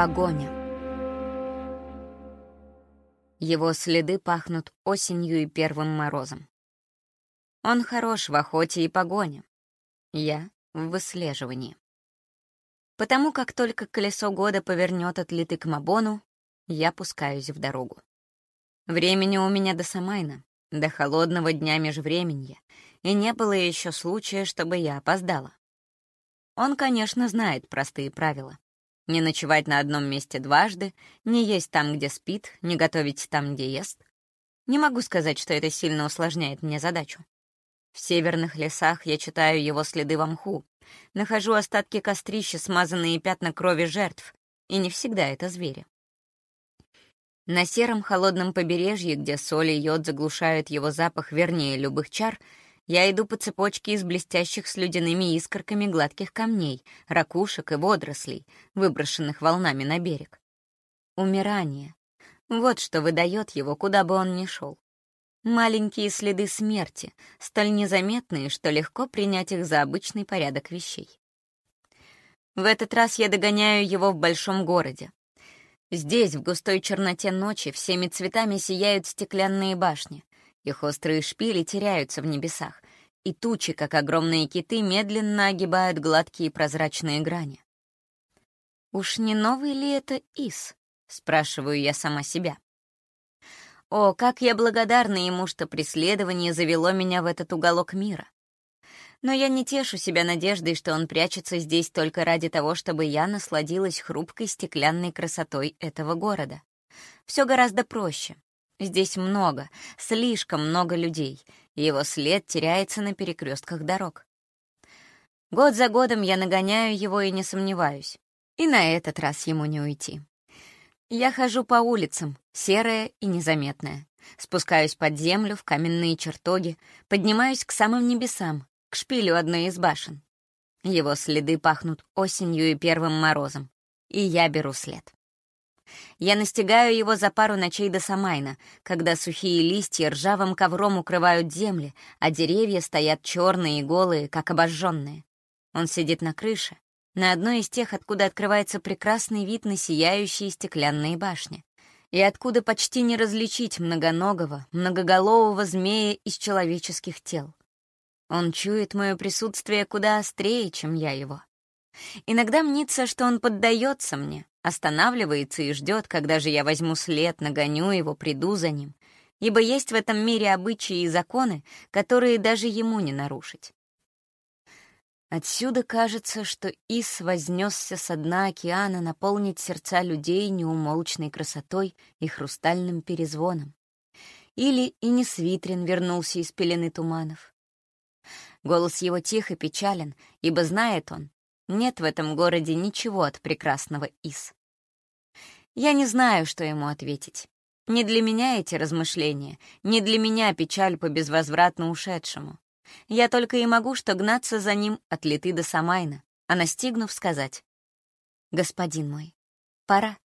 Погоня. Его следы пахнут осенью и первым морозом. Он хорош в охоте и погоне. Я — в выслеживании. Потому как только колесо года повернет от Литы к Мабону, я пускаюсь в дорогу. Времени у меня до Самайна, до холодного дня межвременья, и не было еще случая, чтобы я опоздала. Он, конечно, знает простые правила. Не ночевать на одном месте дважды, не есть там, где спит, не готовить там, где ест. Не могу сказать, что это сильно усложняет мне задачу. В северных лесах я читаю его следы в мху, нахожу остатки кострища, смазанные пятна крови жертв, и не всегда это звери. На сером холодном побережье, где соль и йод заглушают его запах вернее любых чар, я иду по цепочке из блестящих с ледяными искорками гладких камней, ракушек и водорослей, выброшенных волнами на берег. Умирание. Вот что выдает его, куда бы он ни шел. Маленькие следы смерти, столь незаметные, что легко принять их за обычный порядок вещей. В этот раз я догоняю его в большом городе. Здесь, в густой черноте ночи, всеми цветами сияют стеклянные башни. Их острые шпили теряются в небесах, и тучи, как огромные киты, медленно огибают гладкие прозрачные грани. «Уж не новый ли это Ис?» — спрашиваю я сама себя. О, как я благодарна ему, что преследование завело меня в этот уголок мира. Но я не тешу себя надеждой, что он прячется здесь только ради того, чтобы я насладилась хрупкой стеклянной красотой этого города. Все гораздо проще. Здесь много, слишком много людей, его след теряется на перекрестках дорог. Год за годом я нагоняю его и не сомневаюсь. И на этот раз ему не уйти. Я хожу по улицам, серая и незаметная. Спускаюсь под землю, в каменные чертоги, поднимаюсь к самым небесам, к шпилю одной из башен. Его следы пахнут осенью и первым морозом, и я беру след. Я настигаю его за пару ночей до Самайна, когда сухие листья ржавым ковром укрывают земли, а деревья стоят черные и голые, как обожженные. Он сидит на крыше, на одной из тех, откуда открывается прекрасный вид на сияющие стеклянные башни, и откуда почти не различить многоногого, многоголового змея из человеческих тел. Он чует мое присутствие куда острее, чем я его. Иногда мнится, что он поддается мне, Останавливается и ждет, когда же я возьму след, нагоню его, приду за ним. Ибо есть в этом мире обычаи и законы, которые даже ему не нарушить. Отсюда кажется, что Ис вознесся со дна океана наполнить сердца людей неумолчной красотой и хрустальным перезвоном. Или и не Свитрин вернулся из пелены туманов. Голос его тих и печален, ибо знает он, нет в этом городе ничего от прекрасного Ис. Я не знаю, что ему ответить. Не для меня эти размышления, не для меня печаль по безвозвратно ушедшему. Я только и могу что гнаться за ним от Литы до Самайна, а настигнув сказать. «Господин мой, пора.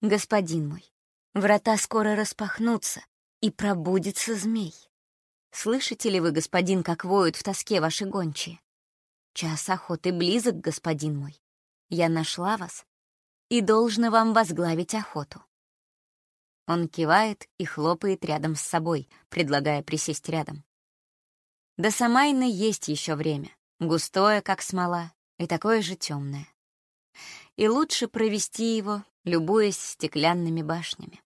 Господин мой, врата скоро распахнутся, и пробудится змей. Слышите ли вы, господин, как воют в тоске ваши гончие? Час охоты близок, господин мой. Я нашла вас и должна вам возглавить охоту. Он кивает и хлопает рядом с собой, предлагая присесть рядом. До Самайны есть еще время, густое, как смола, и такое же темное. И лучше провести его, любуясь стеклянными башнями.